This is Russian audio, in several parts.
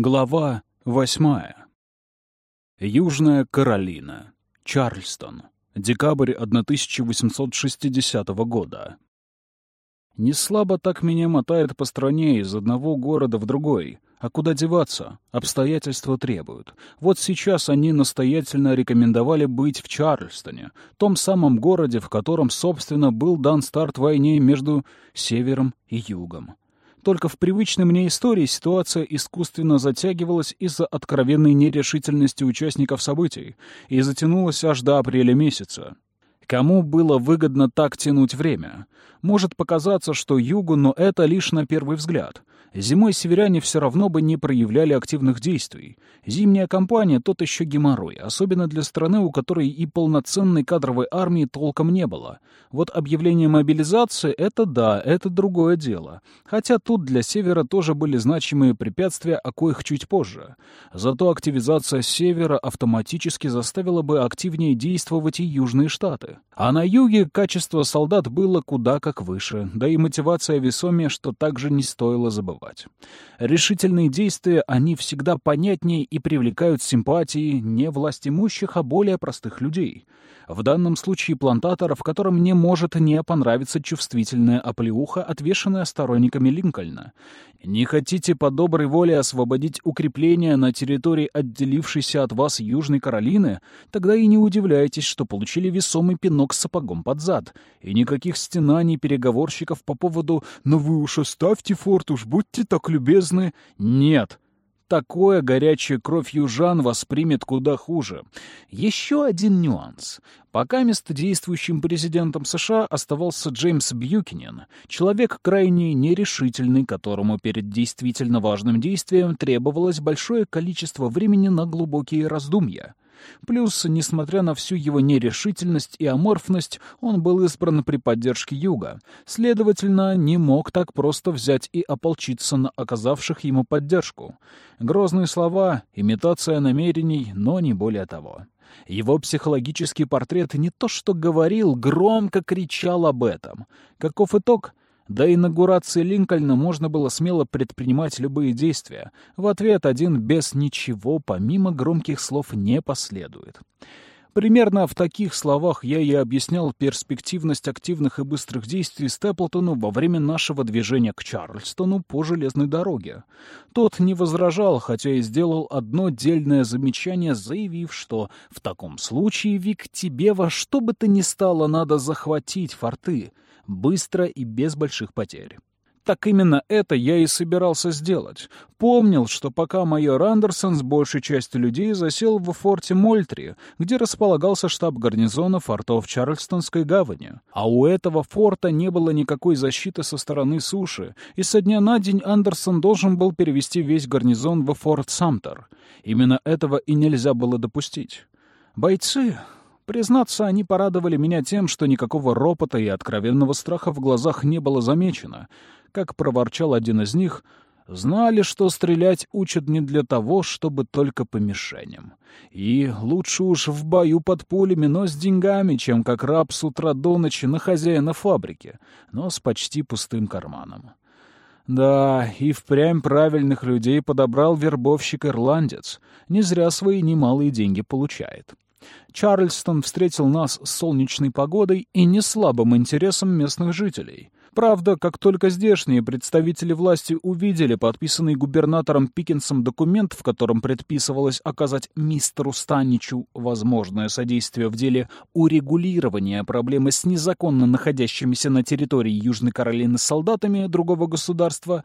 Глава восьмая. Южная Каролина. Чарльстон. Декабрь 1860 года. Не слабо так меня мотает по стране из одного города в другой. А куда деваться? Обстоятельства требуют. Вот сейчас они настоятельно рекомендовали быть в Чарльстоне, том самом городе, в котором, собственно, был дан старт войне между севером и югом. Только в привычной мне истории ситуация искусственно затягивалась из-за откровенной нерешительности участников событий и затянулась аж до апреля месяца. Кому было выгодно так тянуть время? Может показаться, что югу, но это лишь на первый взгляд. Зимой северяне все равно бы не проявляли активных действий. Зимняя кампания — тот еще геморрой, особенно для страны, у которой и полноценной кадровой армии толком не было. Вот объявление мобилизации — это да, это другое дело. Хотя тут для севера тоже были значимые препятствия, о коих чуть позже. Зато активизация севера автоматически заставила бы активнее действовать и южные штаты. А на юге качество солдат было куда как выше, да и мотивация весомее, что также не стоило забывать. Решительные действия, они всегда понятнее и привлекают симпатии не властимущих, а более простых людей. В данном случае плантаторов, которым не может не понравиться чувствительная оплеуха, отвешенная сторонниками Линкольна. Не хотите по доброй воле освободить укрепления на территории отделившейся от вас Южной Каролины? Тогда и не удивляйтесь, что получили весомый пинок с сапогом под зад. И никаких стенаний переговорщиков по поводу «но вы уж оставьте форт, уж будьте так любезны». Нет. Такое горячая кровь южан воспримет куда хуже. Еще один нюанс. Пока местодействующим президентом США оставался Джеймс Бьюкинен, человек крайне нерешительный, которому перед действительно важным действием требовалось большое количество времени на глубокие раздумья. Плюс, несмотря на всю его нерешительность и аморфность, он был избран при поддержке Юга. Следовательно, не мог так просто взять и ополчиться на оказавших ему поддержку. Грозные слова, имитация намерений, но не более того. Его психологический портрет не то что говорил, громко кричал об этом. Каков итог? До инаугурации Линкольна можно было смело предпринимать любые действия. В ответ один без ничего, помимо громких слов, не последует. Примерно в таких словах я и объяснял перспективность активных и быстрых действий Степлтону во время нашего движения к Чарльстону по железной дороге. Тот не возражал, хотя и сделал одно дельное замечание, заявив, что в таком случае, Вик, тебе во что бы то ни стало надо захватить форты — быстро и без больших потерь. Так именно это я и собирался сделать. Помнил, что пока майор Андерсон с большей частью людей засел в форте Мольтри, где располагался штаб гарнизона фортов Чарльстонской гавани. А у этого форта не было никакой защиты со стороны суши, и со дня на день Андерсон должен был перевести весь гарнизон в форт Самтер. Именно этого и нельзя было допустить. Бойцы, Признаться, они порадовали меня тем, что никакого ропота и откровенного страха в глазах не было замечено. Как проворчал один из них, знали, что стрелять учат не для того, чтобы только по мишеням. И лучше уж в бою под пулями, но с деньгами, чем как раб с утра до ночи на хозяина фабрики, но с почти пустым карманом. Да, и впрямь правильных людей подобрал вербовщик-ирландец. Не зря свои немалые деньги получает. Чарльстон встретил нас с солнечной погодой и неслабым интересом местных жителей. Правда, как только здешние представители власти увидели подписанный губернатором Пикинсом документ, в котором предписывалось оказать мистеру Станичу возможное содействие в деле урегулирования проблемы с незаконно находящимися на территории Южной Каролины солдатами другого государства,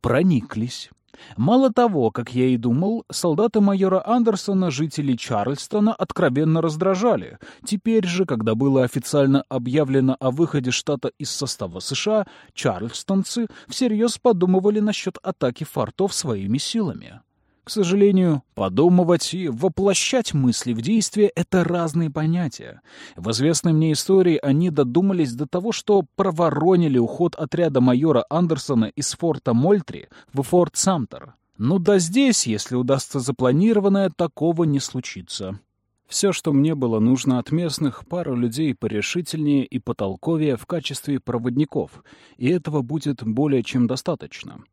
прониклись. Мало того, как я и думал, солдаты майора Андерсона жители Чарльстона откровенно раздражали. Теперь же, когда было официально объявлено о выходе штата из состава США, чарльстонцы всерьез подумывали насчет атаки фортов своими силами. К сожалению, подумывать и воплощать мысли в действие — это разные понятия. В известной мне истории они додумались до того, что проворонили уход отряда майора Андерсона из форта Мольтри в форт Самтер. Ну да здесь, если удастся запланированное, такого не случится. Все, что мне было нужно от местных, пару людей порешительнее и потолковее в качестве проводников, и этого будет более чем достаточно.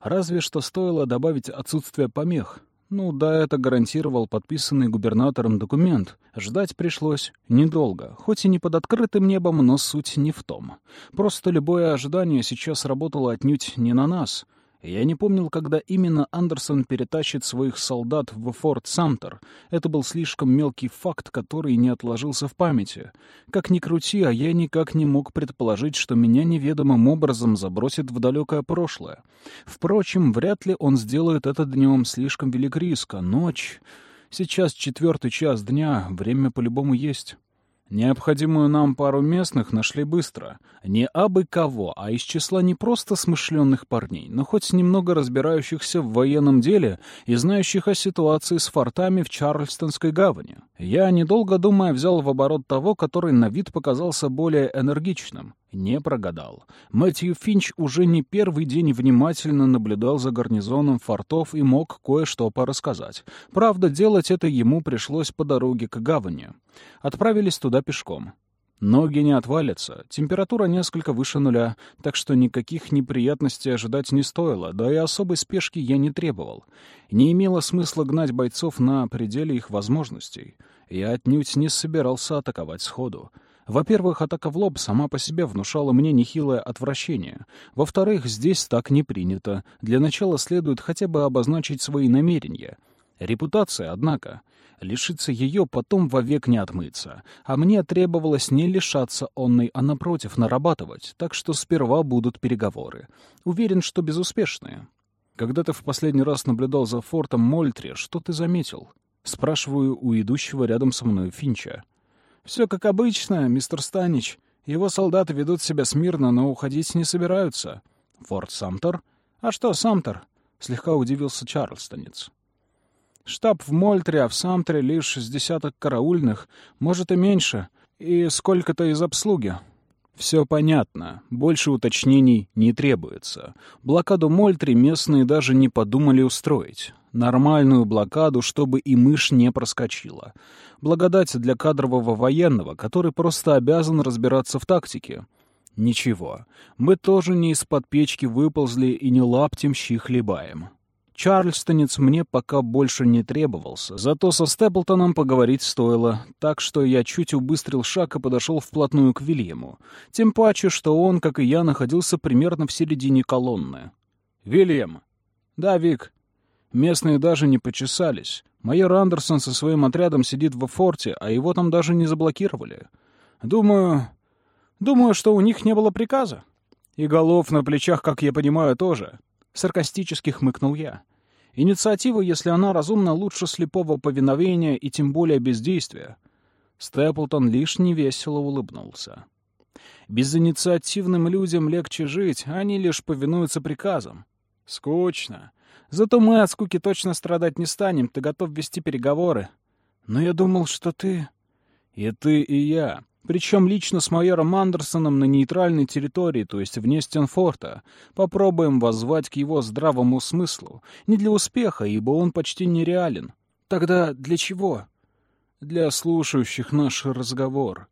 Разве что стоило добавить отсутствие помех. Ну да, это гарантировал подписанный губернатором документ. Ждать пришлось недолго, хоть и не под открытым небом, но суть не в том. Просто любое ожидание сейчас работало отнюдь не на нас — я не помнил, когда именно Андерсон перетащит своих солдат в форт Самтер. Это был слишком мелкий факт, который не отложился в памяти. Как ни крути, а я никак не мог предположить, что меня неведомым образом забросит в далекое прошлое. Впрочем, вряд ли он сделает это днем, слишком велик риск, а ночь... Сейчас четвертый час дня, время по-любому есть. Необходимую нам пару местных нашли быстро. Не абы кого, а из числа не просто смышленных парней, но хоть немного разбирающихся в военном деле и знающих о ситуации с фортами в Чарльстонской гавани. Я, недолго думая, взял в оборот того, который на вид показался более энергичным. Не прогадал. Мэтью Финч уже не первый день внимательно наблюдал за гарнизоном фортов и мог кое-что порассказать. Правда, делать это ему пришлось по дороге к гавани. Отправились туда пешком. Ноги не отвалятся, температура несколько выше нуля, так что никаких неприятностей ожидать не стоило, да и особой спешки я не требовал. Не имело смысла гнать бойцов на пределе их возможностей. Я отнюдь не собирался атаковать сходу. Во-первых, атака в лоб сама по себе внушала мне нехилое отвращение. Во-вторых, здесь так не принято. Для начала следует хотя бы обозначить свои намерения. Репутация, однако. Лишиться ее потом вовек не отмыться. А мне требовалось не лишаться онной, а напротив нарабатывать. Так что сперва будут переговоры. Уверен, что безуспешные. Когда ты в последний раз наблюдал за фортом Мольтри, что ты заметил? Спрашиваю у идущего рядом со мной Финча. «Все как обычно, мистер Станич. Его солдаты ведут себя смирно, но уходить не собираются». «Форт Самтер?» «А что Самтер?» — слегка удивился Чарльстонец. «Штаб в Мольтре, а в Самтере лишь с десяток караульных, может и меньше, и сколько-то из обслуги». Все понятно, больше уточнений не требуется. Блокаду Мольтри местные даже не подумали устроить. Нормальную блокаду, чтобы и мышь не проскочила. Благодать для кадрового военного, который просто обязан разбираться в тактике. Ничего, мы тоже не из-под печки выползли и не лаптем щи хлебаем. Чарльстонец мне пока больше не требовался, зато со Степлтоном поговорить стоило, так что я чуть убыстрил шаг и подошел вплотную к Вильяму. Тем паче, что он, как и я, находился примерно в середине колонны. «Вильям!» «Да, Вик». Местные даже не почесались. Майор Андерсон со своим отрядом сидит во форте, а его там даже не заблокировали. Думаю... Думаю, что у них не было приказа. И голов на плечах, как я понимаю, тоже. Саркастически хмыкнул я. Инициатива, если она разумна, лучше слепого повиновения и тем более бездействия. Степлтон лишь невесело улыбнулся. Безинициативным людям легче жить, они лишь повинуются приказам. Скучно. Зато мы от скуки точно страдать не станем, ты готов вести переговоры. Но я думал, что ты... И ты, и я. Причем лично с майором Андерсоном на нейтральной территории, то есть вне стен форта. Попробуем воззвать к его здравому смыслу. Не для успеха, ибо он почти нереален. Тогда для чего? Для слушающих наш разговор.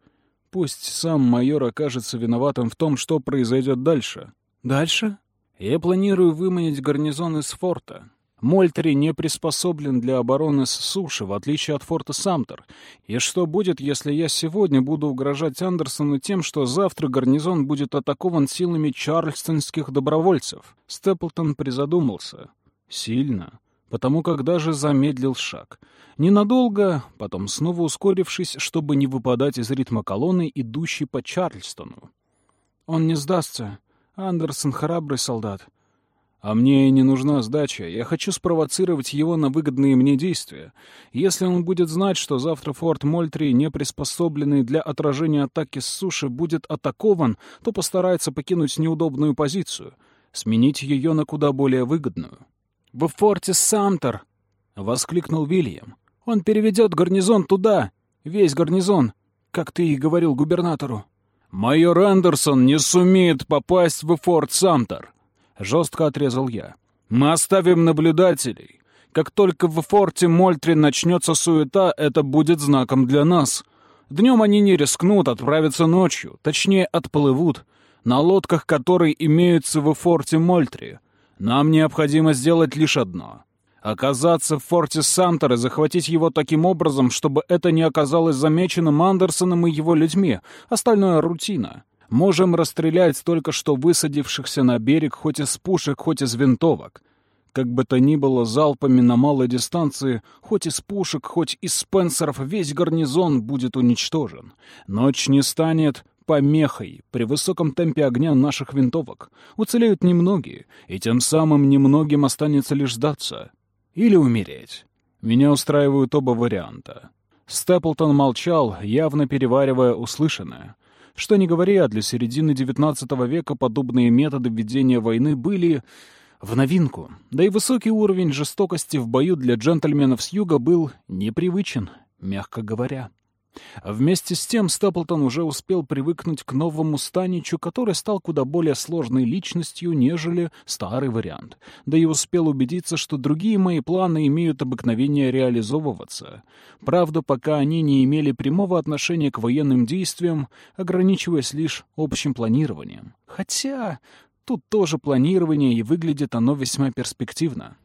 Пусть сам майор окажется виноватым в том, что произойдет дальше. Дальше? Я планирую выманить гарнизон из форта. Мольтри не приспособлен для обороны с суши, в отличие от форта Самтер. И что будет, если я сегодня буду угрожать Андерсону тем, что завтра гарнизон будет атакован силами чарльстонских добровольцев? Степлтон призадумался. Сильно. Потому как даже замедлил шаг. Ненадолго, потом снова ускорившись, чтобы не выпадать из ритма колонны, идущей по Чарльстону. Он не сдастся. Андерсон храбрый солдат. А мне и не нужна сдача. Я хочу спровоцировать его на выгодные мне действия. Если он будет знать, что завтра форт Мольтри, не приспособленный для отражения атаки с суши, будет атакован, то постарается покинуть неудобную позицию, сменить ее на куда более выгодную. «В форте Самтер!» — воскликнул Вильям. «Он переведет гарнизон туда, весь гарнизон, как ты и говорил губернатору». «Майор Андерсон не сумеет попасть в форт Самтер», — жестко отрезал я. «Мы оставим наблюдателей. Как только в форте Мольтри начнется суета, это будет знаком для нас. Днем они не рискнут отправиться ночью, точнее, отплывут, на лодках, которые имеются в форте Мольтри. Нам необходимо сделать лишь одно — оказаться в форте Самтер и захватить его таким образом, чтобы это не оказалось замеченным Андерсоном и его людьми. Остальное — рутина. Можем расстрелять только что высадившихся на берег хоть из пушек, хоть из винтовок. Как бы то ни было, залпами на малой дистанции, хоть из пушек, хоть из спенсеров, весь гарнизон будет уничтожен. Ночь не станет помехой при высоком темпе огня наших винтовок. Уцелеют немногие, и тем самым немногим останется лишь сдаться. Или умереть. Меня устраивают оба варианта. Степлтон молчал, явно переваривая услышанное. Что не говори, а для середины XIX века подобные методы ведения войны были в новинку. Да и высокий уровень жестокости в бою для джентльменов с юга был непривычен, мягко говоря. Вместе с тем Степлтон уже успел привыкнуть к новому Станичу, который стал куда более сложной личностью, нежели старый вариант. Да и успел убедиться, что другие мои планы имеют обыкновение реализовываться. Правда, пока они не имели прямого отношения к военным действиям, ограничиваясь лишь общим планированием. Хотя Тут тоже планирование, и выглядит оно весьма перспективно.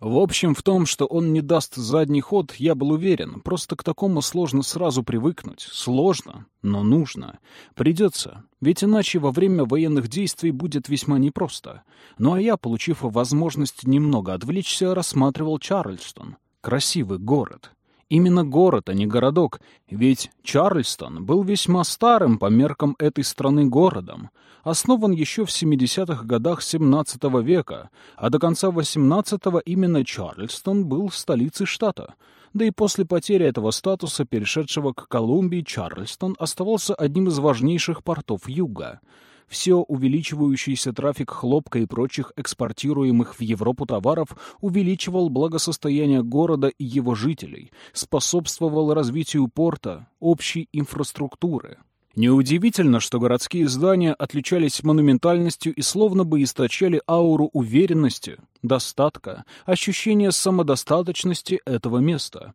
В общем, в том, что он не даст задний ход, я был уверен. Просто к такому сложно сразу привыкнуть. Сложно, но нужно. Придется. Ведь иначе во время военных действий будет весьма непросто. Ну а я, получив возможность немного отвлечься, рассматривал Чарльстон. Красивый город. Именно город, а не городок, ведь Чарльстон был весьма старым по меркам этой страны городом, основан еще в 70-х годах XVII века, а до конца XVIII именно Чарльстон был столицей штата. Да и после потери этого статуса, перешедшего к Колумбии, Чарльстон оставался одним из важнейших портов юга — все увеличивающийся трафик хлопка и прочих экспортируемых в Европу товаров увеличивал благосостояние города и его жителей, способствовал развитию порта, общей инфраструктуры. Неудивительно, что городские здания отличались монументальностью и словно бы источали ауру уверенности, достатка, ощущения самодостаточности этого места.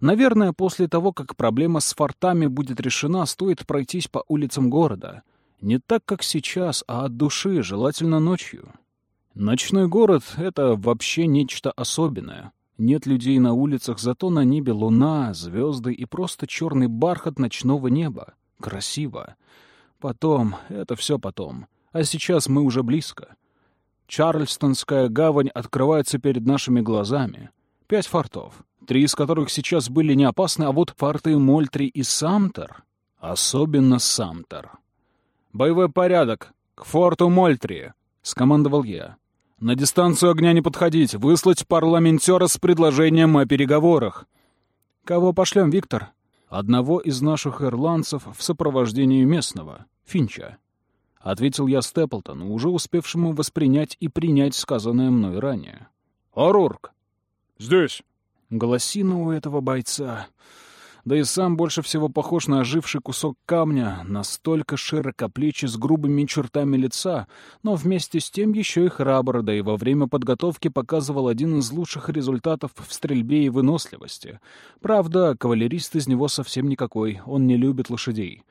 Наверное, после того, как проблема с фортами будет решена, стоит пройтись по улицам города — не так, как сейчас, а от души, желательно ночью. Ночной город — это вообще нечто особенное. Нет людей на улицах, зато на небе луна, звезды и просто черный бархат ночного неба. Красиво. Потом, это все потом. А сейчас мы уже близко. Чарльстонская гавань открывается перед нашими глазами. Пять фортов, три из которых сейчас были не опасны, а вот форты Мольтри и Самтер, особенно Самтер. «Боевой порядок! К форту Мольтри!» — скомандовал я. «На дистанцию огня не подходить, выслать парламентера с предложением о переговорах». «Кого пошлем, Виктор?» «Одного из наших ирландцев в сопровождении местного, Финча», — ответил я Степлтону, уже успевшему воспринять и принять сказанное мной ранее. «Арурк!» «Здесь!» Голосина у этого бойца да и сам больше всего похож на оживший кусок камня, настолько широкоплечий с грубыми чертами лица, но вместе с тем еще и храбр, да и во время подготовки показывал один из лучших результатов в стрельбе и выносливости. Правда, кавалерист из него совсем никакой, он не любит лошадей.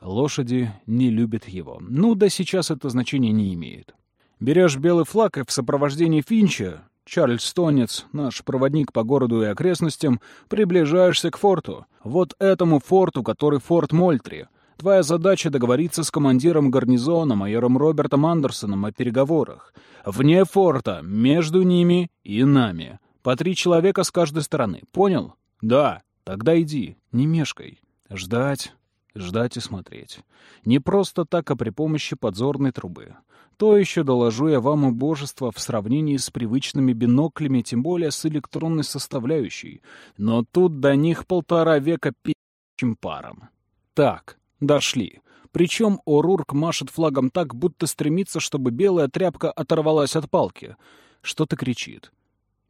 Лошади не любят его. Ну да сейчас это значение не имеет. Берешь белый флаг и в сопровождении Финча, Чарльз Тонец, наш проводник по городу и окрестностям, приближаешься к форту. Вот этому форту, который форт Мольтри. Твоя задача договориться с командиром гарнизона, майором Робертом Андерсоном, о переговорах. Вне форта, между ними и нами. По три человека с каждой стороны. Понял? Да. Тогда иди, не мешкай. Ждать, ждать и смотреть. Не просто так, а при помощи подзорной трубы. То еще доложу я вам убожество в сравнении с привычными биноклями, тем более с электронной составляющей. Но тут до них полтора века пи***чим паром. Так, дошли. Причем Орурк машет флагом так, будто стремится, чтобы белая тряпка оторвалась от палки. Что-то кричит.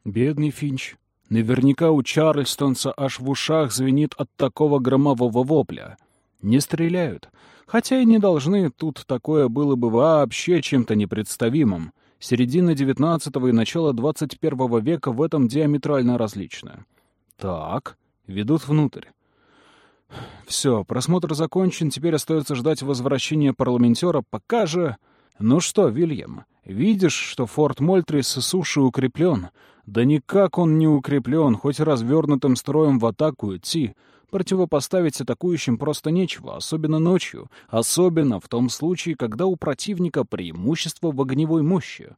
Бедный Финч. Наверняка у Чарльстонса аж в ушах звенит от такого громового вопля. Не стреляют. Хотя и не должны, тут такое было бы вообще чем-то непредставимым. Середина XIX и начало XXI века в этом диаметрально различны. Так, ведут внутрь. Все, просмотр закончен, теперь остается ждать возвращения парламентера, пока же... «Ну что, Вильям, видишь, что форт Мольтрис с суши укреплен? Да никак он не укреплен, хоть развернутым строем в атаку идти. Противопоставить атакующим просто нечего, особенно ночью, особенно в том случае, когда у противника преимущество в огневой мощи.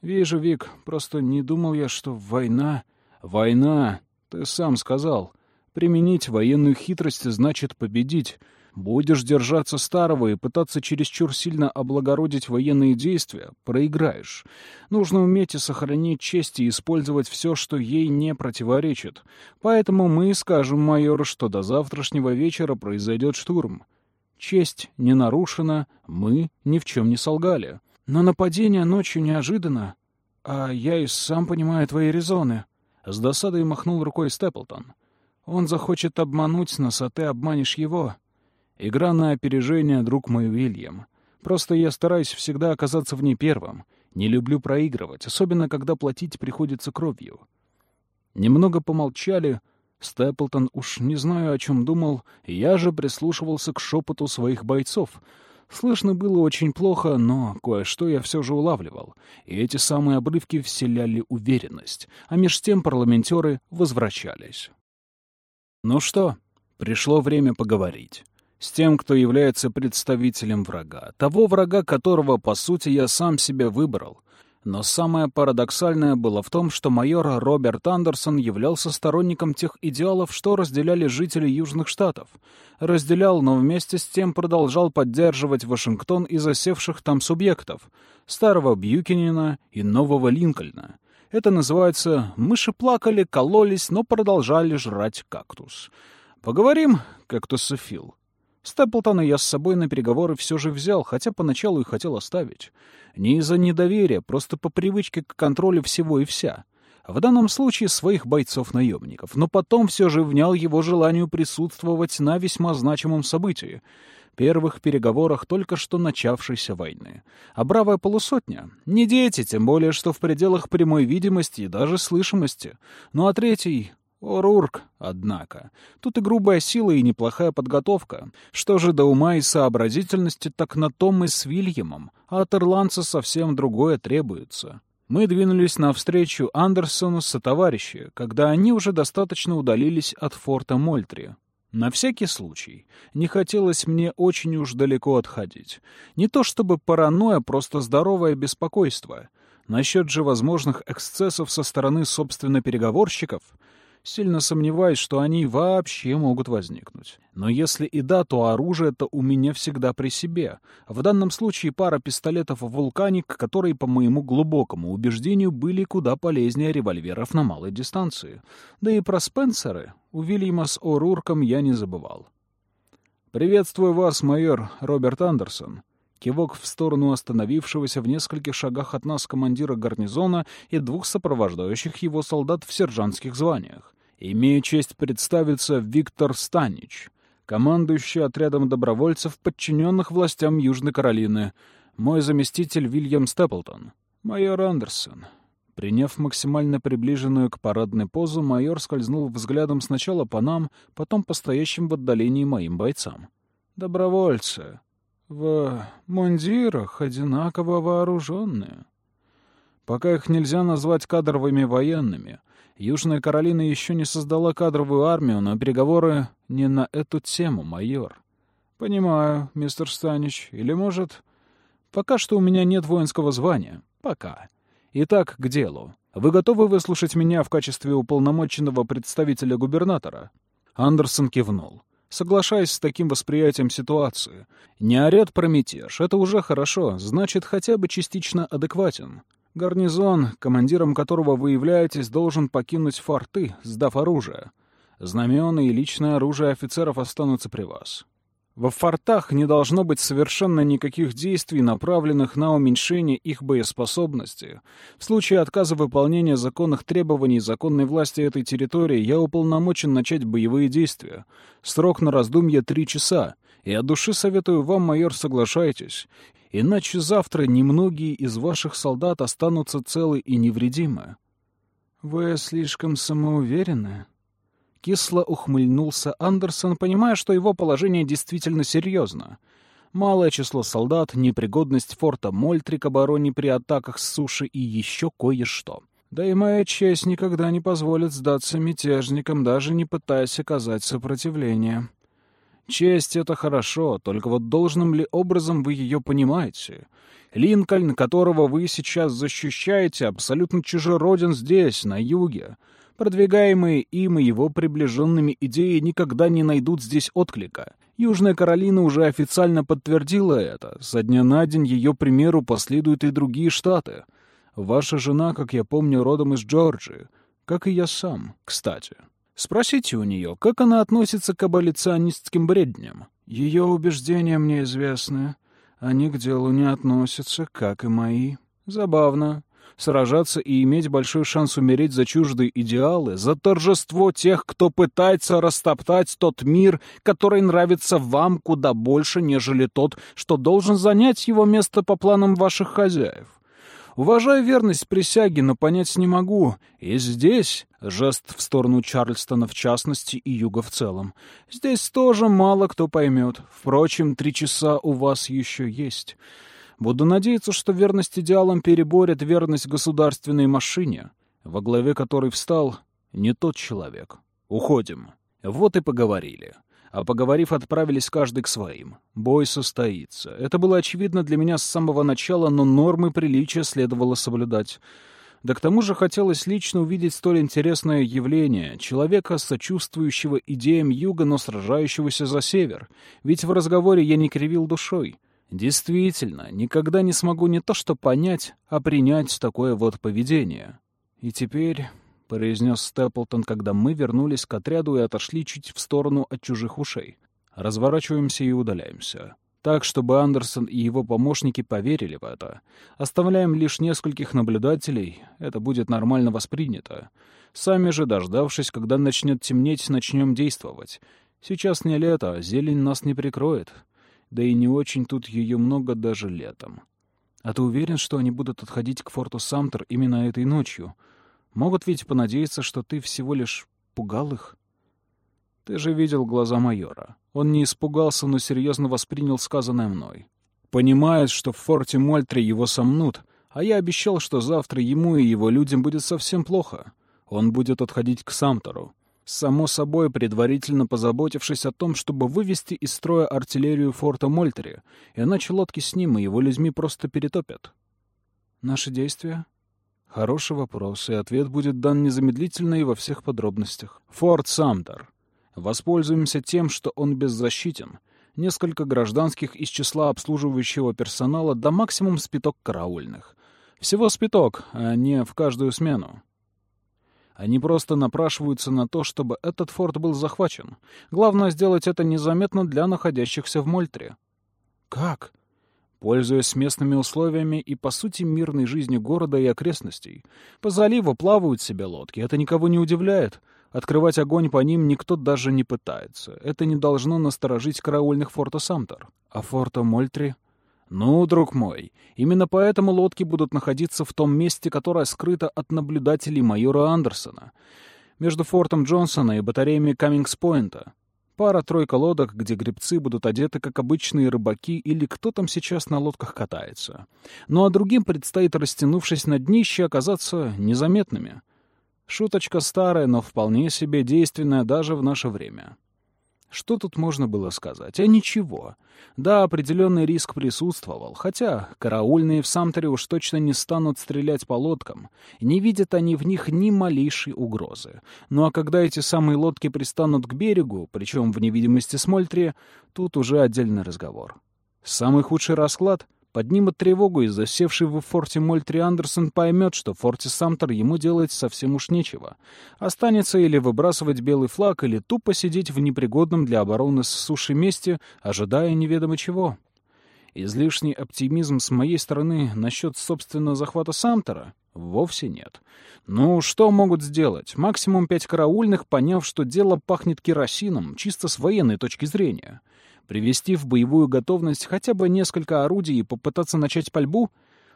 Вижу, Вик, просто не думал я, что война... Война, ты сам сказал. Применить военную хитрость значит победить. Будешь держаться старого и пытаться чересчур сильно облагородить военные действия — проиграешь. Нужно уметь и сохранить честь и использовать все, что ей не противоречит. Поэтому мы скажем майору, что до завтрашнего вечера произойдет штурм. Честь не нарушена, мы ни в чем не солгали. Но нападение ночью неожиданно, а я и сам понимаю твои резоны. С досадой махнул рукой Степлтон. Он захочет обмануть нас, а ты обманешь его. Игра на опережение, друг мой Уильям. Просто я стараюсь всегда оказаться в ней первым. Не люблю проигрывать, особенно когда платить приходится кровью. Немного помолчали. Степлтон уж не знаю, о чем думал. Я же прислушивался к шепоту своих бойцов. Слышно было очень плохо, но кое-что я все же улавливал. И эти самые обрывки вселяли уверенность. А меж тем парламентеры возвращались. Ну что, пришло время поговорить с тем, кто является представителем врага, того врага, которого, по сути, я сам себе выбрал. Но самое парадоксальное было в том, что майор Роберт Андерсон являлся сторонником тех идеалов, что разделяли жители Южных Штатов. Разделял, но вместе с тем продолжал поддерживать Вашингтон и засевших там субъектов — старого Бьюкинина и нового Линкольна. Это называется «мыши плакали, кололись, но продолжали жрать кактус». Поговорим, кактусофил. Степлтона я с собой на переговоры все же взял, хотя поначалу и хотел оставить. Не из-за недоверия, просто по привычке к контролю всего и вся. В данном случае своих бойцов-наемников, но потом все же внял его желанию присутствовать на весьма значимом событии — первых переговорах только что начавшейся войны. А бравая полусотня — не дети, тем более, что в пределах прямой видимости и даже слышимости. Ну а третий Орурк, однако. Тут и грубая сила, и неплохая подготовка. Что же до ума и сообразительности, так на том и с Вильямом, а от ирландца совсем другое требуется. Мы двинулись навстречу Андерсону со товарищи, когда они уже достаточно удалились от форта Мольтри. На всякий случай. Не хотелось мне очень уж далеко отходить. Не то чтобы паранойя, просто здоровое беспокойство. Насчет же возможных эксцессов со стороны, собственно, переговорщиков — Сильно сомневаюсь, что они вообще могут возникнуть. Но если и да, то оружие-то у меня всегда при себе. В данном случае пара пистолетов «Вулканик», которые, по моему глубокому убеждению, были куда полезнее револьверов на малой дистанции. Да и про Спенсеры у Вильяма с О'Рурком я не забывал. «Приветствую вас, майор Роберт Андерсон», Кивок в сторону остановившегося в нескольких шагах от нас командира гарнизона и двух сопровождающих его солдат в сержантских званиях. Имею честь представиться Виктор Станич, командующий отрядом добровольцев, подчиненных властям Южной Каролины, мой заместитель Вильям Степлтон, майор Андерсон. Приняв максимально приближенную к парадной позу, майор скользнул взглядом сначала по нам, потом по стоящим в отдалении моим бойцам. «Добровольцы. В мундирах одинаково вооруженные. Пока их нельзя назвать кадровыми военными, Южная Каролина еще не создала кадровую армию, но переговоры не на эту тему, майор. Понимаю, мистер Станич. Или, может... Пока что у меня нет воинского звания. Пока. Итак, к делу. Вы готовы выслушать меня в качестве уполномоченного представителя губернатора? Андерсон кивнул. Соглашаясь с таким восприятием ситуации. Не орет про мятеж, это уже хорошо, значит, хотя бы частично адекватен. Гарнизон, командиром которого вы являетесь, должен покинуть форты, сдав оружие. Знамена и личное оружие офицеров останутся при вас. Во фортах не должно быть совершенно никаких действий, направленных на уменьшение их боеспособности. В случае отказа выполнения законных требований законной власти этой территории я уполномочен начать боевые действия. Срок на раздумье три часа. И от души советую вам, майор, соглашайтесь. Иначе завтра немногие из ваших солдат останутся целы и невредимы. Вы слишком самоуверены. Кисло ухмыльнулся Андерсон, понимая, что его положение действительно серьезно. Малое число солдат, непригодность форта Мольтри к обороне при атаках с суши и еще кое-что. Да и моя честь никогда не позволит сдаться мятежникам, даже не пытаясь оказать сопротивление. Честь — это хорошо, только вот должным ли образом вы ее понимаете? Линкольн, которого вы сейчас защищаете, абсолютно чужероден здесь, на юге. Продвигаемые им и его приближенными идеи никогда не найдут здесь отклика. Южная Каролина уже официально подтвердила это. Со дня на день ее примеру последуют и другие штаты. Ваша жена, как я помню, родом из Джорджии. Как и я сам, кстати. Спросите у нее, как она относится к аболиционистским бредням. Ее убеждения мне известны. Они к делу не относятся, как и мои. Забавно. Сражаться и иметь большой шанс умереть за чуждые идеалы, за торжество тех, кто пытается растоптать тот мир, который нравится вам куда больше, нежели тот, что должен занять его место по планам ваших хозяев. Уважаю верность присяге, но понять не могу. И здесь, жест в сторону Чарльстона в частности и юга в целом, здесь тоже мало кто поймет. Впрочем, три часа у вас еще есть. Буду надеяться, что верность идеалам переборет верность государственной машине, во главе которой встал не тот человек. Уходим. Вот и поговорили а поговорив, отправились каждый к своим. Бой состоится. Это было очевидно для меня с самого начала, но нормы приличия следовало соблюдать. Да к тому же хотелось лично увидеть столь интересное явление — человека, сочувствующего идеям юга, но сражающегося за север. Ведь в разговоре я не кривил душой. Действительно, никогда не смогу не то что понять, а принять такое вот поведение. И теперь — произнес Степлтон, когда мы вернулись к отряду и отошли чуть в сторону от чужих ушей. «Разворачиваемся и удаляемся. Так, чтобы Андерсон и его помощники поверили в это. Оставляем лишь нескольких наблюдателей, это будет нормально воспринято. Сами же, дождавшись, когда начнет темнеть, начнем действовать. Сейчас не лето, зелень нас не прикроет. Да и не очень тут ее много даже летом. А ты уверен, что они будут отходить к форту Самтер именно этой ночью?» Могут ведь понадеяться, что ты всего лишь пугал их. Ты же видел глаза майора. Он не испугался, но серьезно воспринял сказанное мной. Понимает, что в форте Мольтре его сомнут, а я обещал, что завтра ему и его людям будет совсем плохо. Он будет отходить к Самтору. Само собой, предварительно позаботившись о том, чтобы вывести из строя артиллерию форта Мольтере, иначе лодки с ним и его людьми просто перетопят. Наши действия? Хороший вопрос, и ответ будет дан незамедлительно и во всех подробностях. Форт Самтер. Воспользуемся тем, что он беззащитен. Несколько гражданских из числа обслуживающего персонала, да максимум спиток караульных. Всего спиток, а не в каждую смену. Они просто напрашиваются на то, чтобы этот форт был захвачен. Главное сделать это незаметно для находящихся в Мольтре. «Как?» Пользуясь местными условиями и, по сути, мирной жизнью города и окрестностей, по заливу плавают себе лодки, это никого не удивляет. Открывать огонь по ним никто даже не пытается. Это не должно насторожить караульных форта Самтер. А форта Мольтри? Ну, друг мой, именно поэтому лодки будут находиться в том месте, которое скрыто от наблюдателей майора Андерсона, между фортом Джонсона и батареями Каммингс-Пойнта. Пара-тройка лодок, где гребцы будут одеты, как обычные рыбаки, или кто там сейчас на лодках катается. Ну а другим предстоит, растянувшись на днище, оказаться незаметными. Шуточка старая, но вполне себе действенная даже в наше время. Что тут можно было сказать? А ничего. Да, определенный риск присутствовал, хотя караульные в Самтере уж точно не станут стрелять по лодкам. Не видят они в них ни малейшей угрозы. Ну а когда эти самые лодки пристанут к берегу, причем в невидимости Смольтри, тут уже отдельный разговор. Самый худший расклад поднимет тревогу, и засевший в форте Мольтри Андерсон поймет, что в форте Самтер ему делать совсем уж нечего. Останется или выбрасывать белый флаг, или тупо сидеть в непригодном для обороны с суши месте, ожидая неведомо чего. Излишний оптимизм с моей стороны насчет собственного захвата Самтера? Вовсе нет. Ну, что могут сделать? Максимум пять караульных, поняв, что дело пахнет керосином, чисто с военной точки зрения — Привести в боевую готовность хотя бы несколько орудий и попытаться начать пальбу?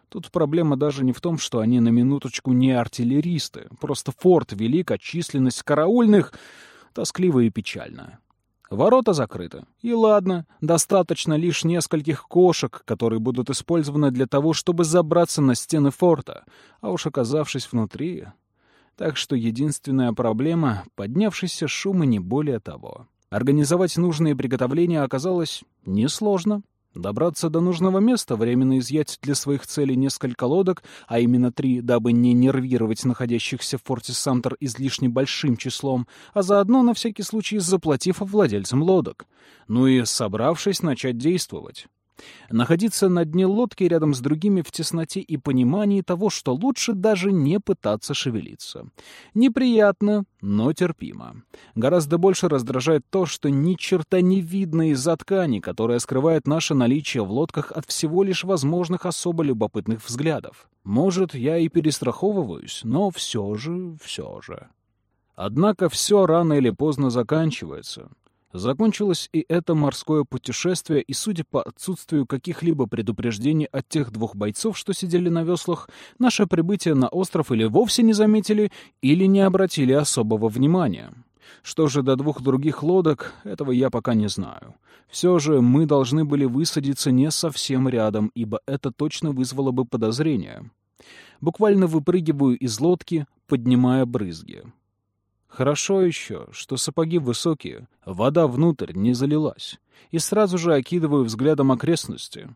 Тут проблема даже не в том, что они на минуточку не артиллеристы. Просто форт велик, а численность караульных тоскливо и печально. Ворота закрыты. И ладно, достаточно лишь нескольких кошек, которые будут использованы для того, чтобы забраться на стены форта, а уж оказавшись внутри... Так что единственная проблема — поднявшийся шум и не более того. Организовать нужные приготовления оказалось несложно. Добраться до нужного места, временно изъять для своих целей несколько лодок, а именно три, дабы не нервировать находящихся в форте Самтер излишне большим числом, а заодно на всякий случай заплатив владельцам лодок. Ну и собравшись начать действовать. Находиться на дне лодки рядом с другими в тесноте и понимании того, что лучше даже не пытаться шевелиться. Неприятно, но терпимо. Гораздо больше раздражает то, что ни черта не видно из-за ткани, которая скрывает наше наличие в лодках от всего лишь возможных особо любопытных взглядов. Может, я и перестраховываюсь, но все же, все же. Однако все рано или поздно заканчивается. Закончилось и это морское путешествие, и, судя по отсутствию каких-либо предупреждений от тех двух бойцов, что сидели на веслах, наше прибытие на остров или вовсе не заметили, или не обратили особого внимания. Что же до двух других лодок, этого я пока не знаю. Все же мы должны были высадиться не совсем рядом, ибо это точно вызвало бы подозрения. Буквально выпрыгиваю из лодки, поднимая брызги. Хорошо еще, что сапоги высокие, вода внутрь не залилась. И сразу же окидываю взглядом окрестности.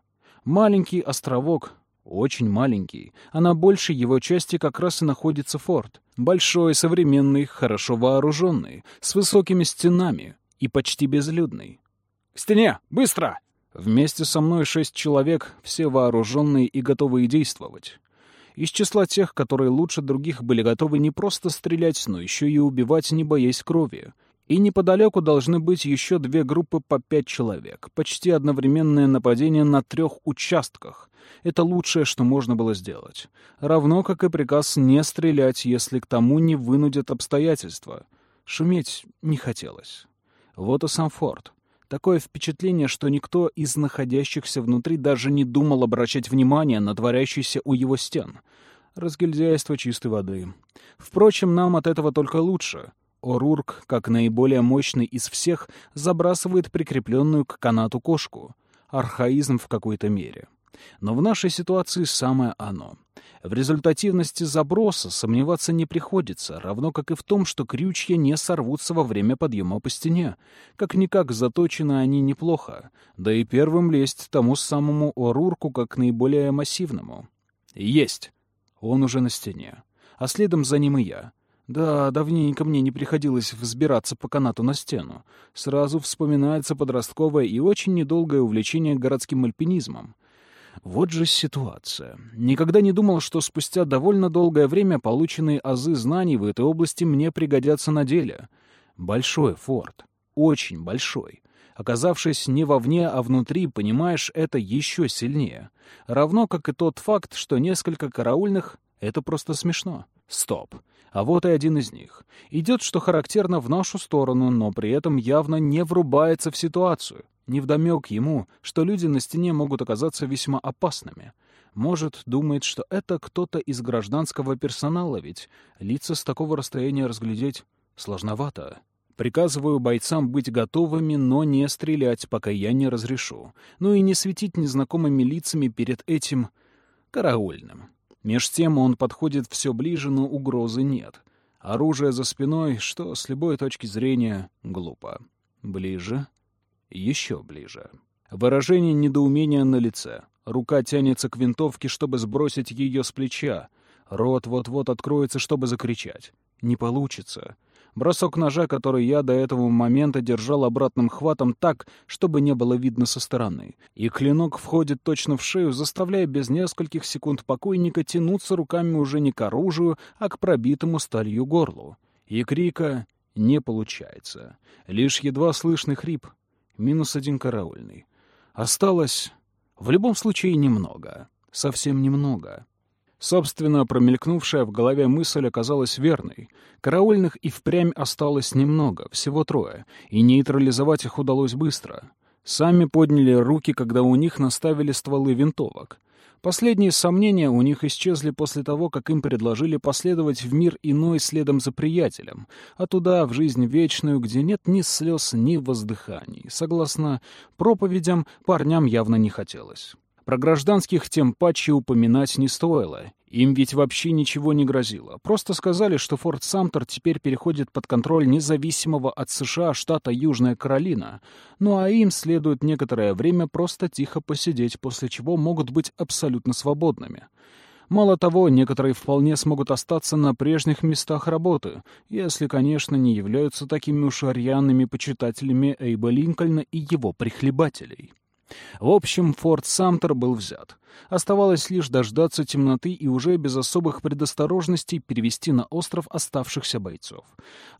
Маленький островок, очень маленький, а на большей его части как раз и находится форт. Большой, современный, хорошо вооруженный, с высокими стенами и почти безлюдный. «К стене! Быстро!» Вместе со мной шесть человек, все вооруженные и готовые действовать из числа тех, которые лучше других были готовы не просто стрелять, но еще и убивать, не боясь крови. И неподалеку должны быть еще две группы по пять человек. Почти одновременное нападение на трех участках. Это лучшее, что можно было сделать. Равно как и приказ не стрелять, если к тому не вынудят обстоятельства. Шуметь не хотелось. Вот и сам форт. Такое впечатление, что никто из находящихся внутри даже не думал обращать внимание на творящийся у его стен. Разгильдяйство чистой воды. Впрочем, нам от этого только лучше. Орурк, как наиболее мощный из всех, забрасывает прикрепленную к канату кошку. Архаизм в какой-то мере. Но в нашей ситуации самое оно. В результативности заброса сомневаться не приходится, равно как и в том, что крючья не сорвутся во время подъема по стене. Как-никак заточены они неплохо, да и первым лезть тому самому орурку как наиболее массивному. Есть! Он уже на стене. А следом за ним и я. Да, давненько мне не приходилось взбираться по канату на стену. Сразу вспоминается подростковое и очень недолгое увлечение городским альпинизмом. Вот же ситуация. Никогда не думал, что спустя довольно долгое время полученные азы знаний в этой области мне пригодятся на деле. Большой форт. Очень большой. Оказавшись не вовне, а внутри, понимаешь это еще сильнее. Равно как и тот факт, что несколько караульных — это просто смешно. Стоп. А вот и один из них. Идет, что характерно, в нашу сторону, но при этом явно не врубается в ситуацию. Невдомек ему, что люди на стене могут оказаться весьма опасными. Может, думает, что это кто-то из гражданского персонала, ведь лица с такого расстояния разглядеть сложновато. Приказываю бойцам быть готовыми, но не стрелять, пока я не разрешу. Ну и не светить незнакомыми лицами перед этим караульным. Меж тем он подходит все ближе, но угрозы нет. Оружие за спиной, что с любой точки зрения глупо. Ближе еще ближе. Выражение недоумения на лице. Рука тянется к винтовке, чтобы сбросить ее с плеча. Рот вот-вот откроется, чтобы закричать. Не получится. Бросок ножа, который я до этого момента держал обратным хватом так, чтобы не было видно со стороны. И клинок входит точно в шею, заставляя без нескольких секунд покойника тянуться руками уже не к оружию, а к пробитому сталью горлу. И крика не получается. Лишь едва слышный хрип, минус один караульный. Осталось в любом случае немного. Совсем немного. Собственно, промелькнувшая в голове мысль оказалась верной. Караульных и впрямь осталось немного, всего трое, и нейтрализовать их удалось быстро. Сами подняли руки, когда у них наставили стволы винтовок. Последние сомнения у них исчезли после того, как им предложили последовать в мир иной следом за приятелем, а туда, в жизнь вечную, где нет ни слез, ни воздыханий. Согласно проповедям, парням явно не хотелось. Про гражданских тем паче упоминать не стоило. Им ведь вообще ничего не грозило. Просто сказали, что Форт Самтер теперь переходит под контроль независимого от США штата Южная Каролина. Ну а им следует некоторое время просто тихо посидеть, после чего могут быть абсолютно свободными. Мало того, некоторые вполне смогут остаться на прежних местах работы, если, конечно, не являются такими уж почитателями Эйба Линкольна и его прихлебателей. В общем, форт Самтер был взят. Оставалось лишь дождаться темноты и уже без особых предосторожностей перевести на остров оставшихся бойцов.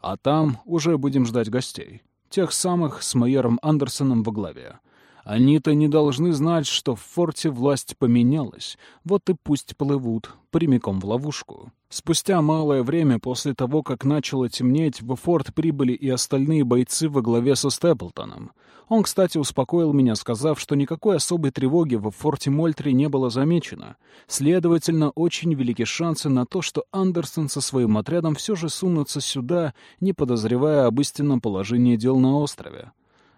А там уже будем ждать гостей. Тех самых с майором Андерсоном во главе. Они-то не должны знать, что в форте власть поменялась. Вот и пусть плывут прямиком в ловушку. Спустя малое время после того, как начало темнеть, в форт прибыли и остальные бойцы во главе со Степлтоном. Он, кстати, успокоил меня, сказав, что никакой особой тревоги в форте Мольтри не было замечено. Следовательно, очень велики шансы на то, что Андерсон со своим отрядом все же сунутся сюда, не подозревая об истинном положении дел на острове.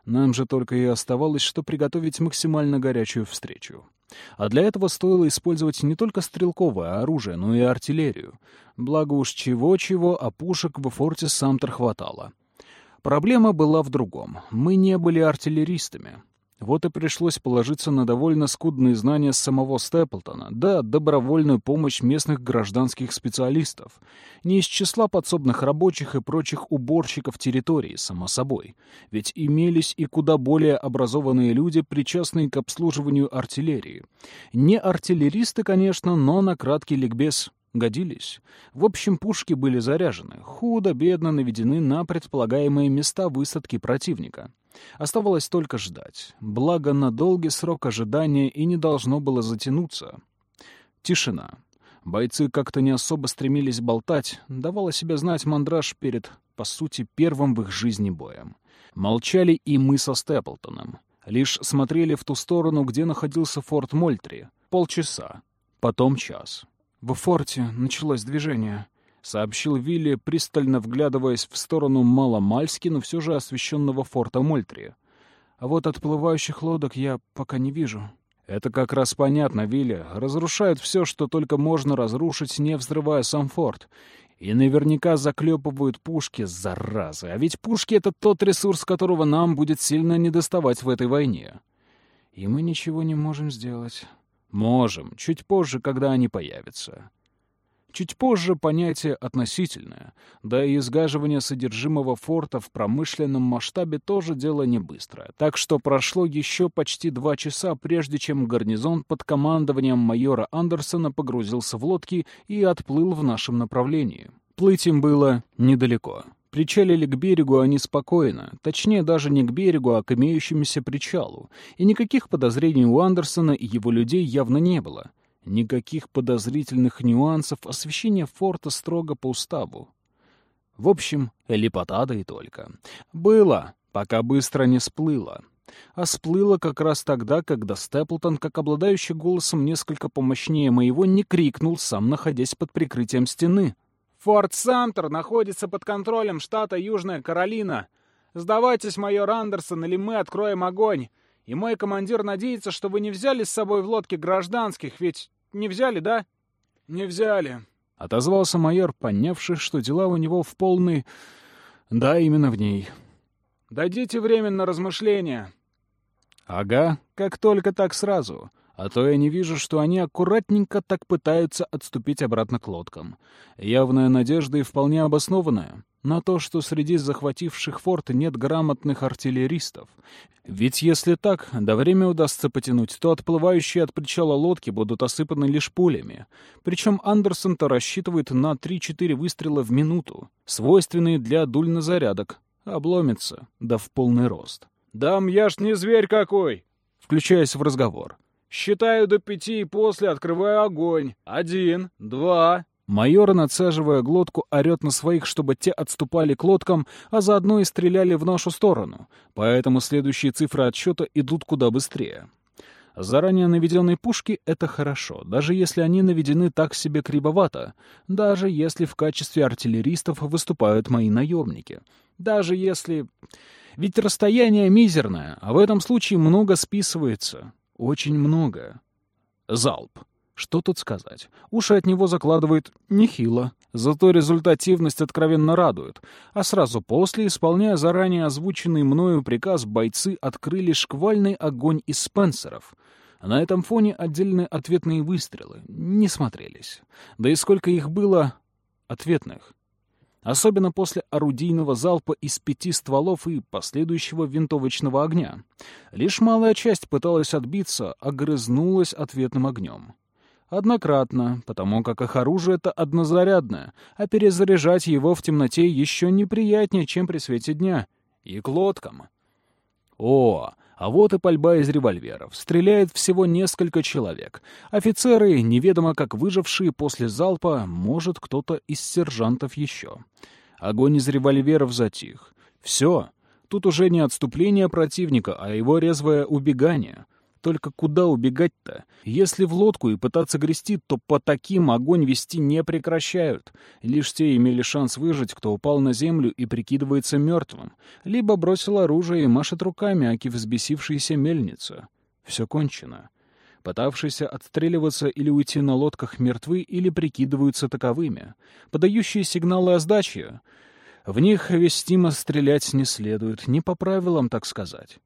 Нам же только и оставалось, что приготовить максимально горячую встречу. А для этого стоило использовать не только стрелковое оружие, но и артиллерию. Благо уж чего-чего, а пушек в форте Самтер хватало. Проблема была в другом. Мы не были артиллеристами. Вот и пришлось положиться на довольно скудные знания самого Степлтона, да добровольную помощь местных гражданских специалистов. Не из числа подсобных рабочих и прочих уборщиков территории, само собой. Ведь имелись и куда более образованные люди, причастные к обслуживанию артиллерии. Не артиллеристы, конечно, но на краткий ликбез годились. В общем, пушки были заряжены, худо-бедно наведены на предполагаемые места высадки противника. Оставалось только ждать. Благо, на долгий срок ожидания и не должно было затянуться. Тишина. Бойцы как-то не особо стремились болтать, давала себя знать мандраж перед, по сути, первым в их жизни боем. Молчали и мы со Степлтоном. Лишь смотрели в ту сторону, где находился форт Мольтри. Полчаса. Потом час. В форте началось движение сообщил Вилли, пристально вглядываясь в сторону маломальски, но все же освещенного форта Мольтри. «А вот отплывающих лодок я пока не вижу». «Это как раз понятно, Вилли. Разрушают все, что только можно разрушить, не взрывая сам форт. И наверняка заклепывают пушки, заразы. А ведь пушки — это тот ресурс, которого нам будет сильно недоставать в этой войне. И мы ничего не можем сделать. Можем. Чуть позже, когда они появятся. Чуть позже понятие относительное, да и изгаживание содержимого форта в промышленном масштабе тоже дело не быстрое. Так что прошло еще почти два часа, прежде чем гарнизон под командованием майора Андерсона погрузился в лодки и отплыл в нашем направлении. Плыть им было недалеко. Причалили к берегу они спокойно, точнее даже не к берегу, а к имеющемуся причалу, и никаких подозрений у Андерсона и его людей явно не было. Никаких подозрительных нюансов, освещение форта строго по уставу. В общем, лепота и только. Было, пока быстро не сплыло. А сплыло как раз тогда, когда Степлтон, как обладающий голосом несколько помощнее моего, не крикнул, сам находясь под прикрытием стены. «Форт Самтер находится под контролем штата Южная Каролина. Сдавайтесь, майор Андерсон, или мы откроем огонь. И мой командир надеется, что вы не взяли с собой в лодке гражданских, ведь не взяли, да?» «Не взяли», — отозвался майор, понявший, что дела у него в полной... Да, именно в ней. «Дадите время на размышления». «Ага, как только так сразу. А то я не вижу, что они аккуратненько так пытаются отступить обратно к лодкам. Явная надежда и вполне обоснованная на то, что среди захвативших форт нет грамотных артиллеристов. Ведь если так, до время удастся потянуть, то отплывающие от причала лодки будут осыпаны лишь пулями. Причем Андерсон-то рассчитывает на 3-4 выстрела в минуту, свойственные для дульнозарядок. Обломится, да в полный рост. «Дам, я ж не зверь какой!» Включаясь в разговор. «Считаю до пяти и после открываю огонь. Один, два, Майор, надсаживая глотку, орет на своих, чтобы те отступали к лодкам, а заодно и стреляли в нашу сторону. Поэтому следующие цифры отсчета идут куда быстрее. Заранее наведенные пушки — это хорошо, даже если они наведены так себе кривовато, даже если в качестве артиллеристов выступают мои наемники, даже если... Ведь расстояние мизерное, а в этом случае много списывается. Очень много. Залп. Что тут сказать? Уши от него закладывает нехило. Зато результативность откровенно радует. А сразу после, исполняя заранее озвученный мною приказ, бойцы открыли шквальный огонь из спенсеров. На этом фоне отдельные ответные выстрелы не смотрелись. Да и сколько их было ответных. Особенно после орудийного залпа из пяти стволов и последующего винтовочного огня. Лишь малая часть пыталась отбиться, огрызнулась ответным огнем. Однократно, потому как их оружие — это однозарядное, а перезаряжать его в темноте еще неприятнее, чем при свете дня. И к лодкам. О, а вот и пальба из револьверов. Стреляет всего несколько человек. Офицеры, неведомо как выжившие после залпа, может, кто-то из сержантов еще. Огонь из револьверов затих. Все. Тут уже не отступление противника, а его резвое убегание — только куда убегать-то? Если в лодку и пытаться грести, то по таким огонь вести не прекращают. Лишь те имели шанс выжить, кто упал на землю и прикидывается мертвым. Либо бросил оружие и машет руками, аки взбесившаяся мельница. Все кончено. Пытавшиеся отстреливаться или уйти на лодках мертвы или прикидываются таковыми. Подающие сигналы о сдаче. В них вестимо стрелять не следует, не по правилам, так сказать.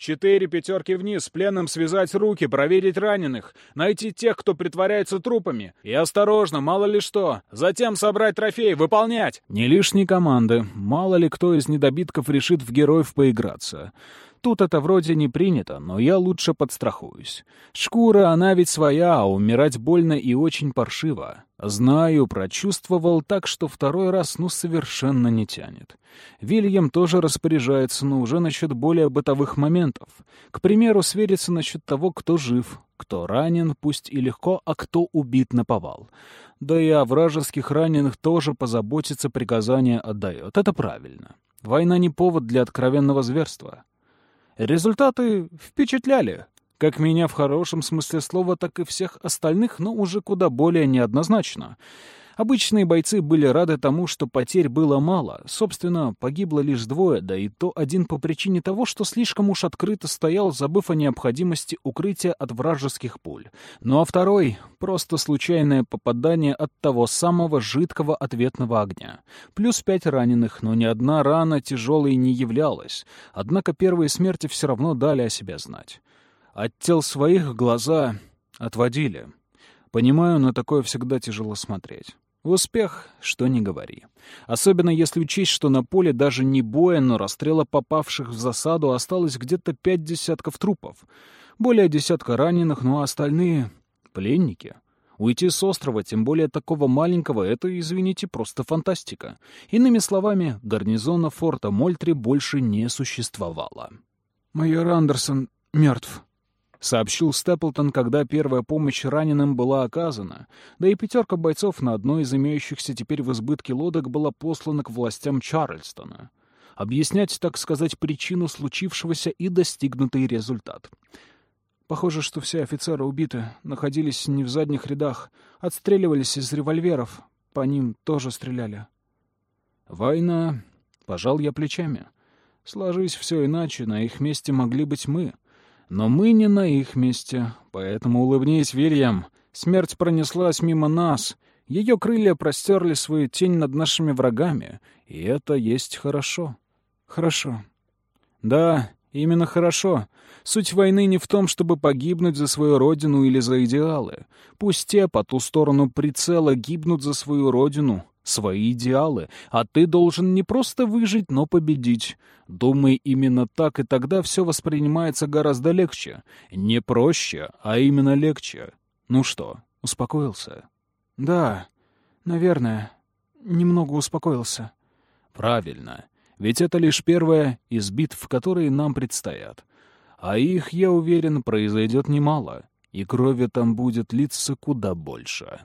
Четыре пятерки вниз, пленным связать руки, проверить раненых, найти тех, кто притворяется трупами. И осторожно, мало ли что. Затем собрать трофей, выполнять. Не лишней команды. Мало ли кто из недобитков решит в героев поиграться. Тут это вроде не принято, но я лучше подстрахуюсь. Шкура, она ведь своя, а умирать больно и очень паршиво. Знаю, прочувствовал так, что второй раз ну совершенно не тянет. Вильям тоже распоряжается, но уже насчет более бытовых моментов. К примеру, свериться насчет того, кто жив, кто ранен, пусть и легко, а кто убит на повал. Да и о вражеских раненых тоже позаботиться приказание отдает. Это правильно. Война не повод для откровенного зверства. Результаты впечатляли. Как меня в хорошем смысле слова, так и всех остальных, но уже куда более неоднозначно. Обычные бойцы были рады тому, что потерь было мало. Собственно, погибло лишь двое, да и то один по причине того, что слишком уж открыто стоял, забыв о необходимости укрытия от вражеских пуль. Ну а второй — просто случайное попадание от того самого жидкого ответного огня. Плюс пять раненых, но ни одна рана тяжелой не являлась. Однако первые смерти все равно дали о себе знать. От тел своих глаза отводили. Понимаю, но такое всегда тяжело смотреть. Успех, что не говори. Особенно если учесть, что на поле даже не боя, но расстрела попавших в засаду осталось где-то пять десятков трупов. Более десятка раненых, а остальные — пленники. Уйти с острова, тем более такого маленького, это, извините, просто фантастика. Иными словами, гарнизона форта Мольтри больше не существовало. «Майор Андерсон мертв», — сообщил Степлтон, когда первая помощь раненым была оказана, да и пятерка бойцов на одной из имеющихся теперь в избытке лодок была послана к властям Чарльстона. Объяснять, так сказать, причину случившегося и достигнутый результат. Похоже, что все офицеры убиты, находились не в задних рядах, отстреливались из револьверов, по ним тоже стреляли. «Война», — пожал я плечами. «Сложись все иначе, на их месте могли быть мы». Но мы не на их месте, поэтому улыбнись, Вильям. Смерть пронеслась мимо нас. Ее крылья простерли свою тень над нашими врагами, и это есть хорошо. Хорошо. Да, именно хорошо. Суть войны не в том, чтобы погибнуть за свою родину или за идеалы. Пусть те по ту сторону прицела гибнут за свою родину, свои идеалы, а ты должен не просто выжить, но победить. Думай именно так, и тогда все воспринимается гораздо легче. Не проще, а именно легче. Ну что, успокоился? Да, наверное, немного успокоился. Правильно, ведь это лишь первая из битв, которые нам предстоят. А их, я уверен, произойдет немало, и крови там будет литься куда больше.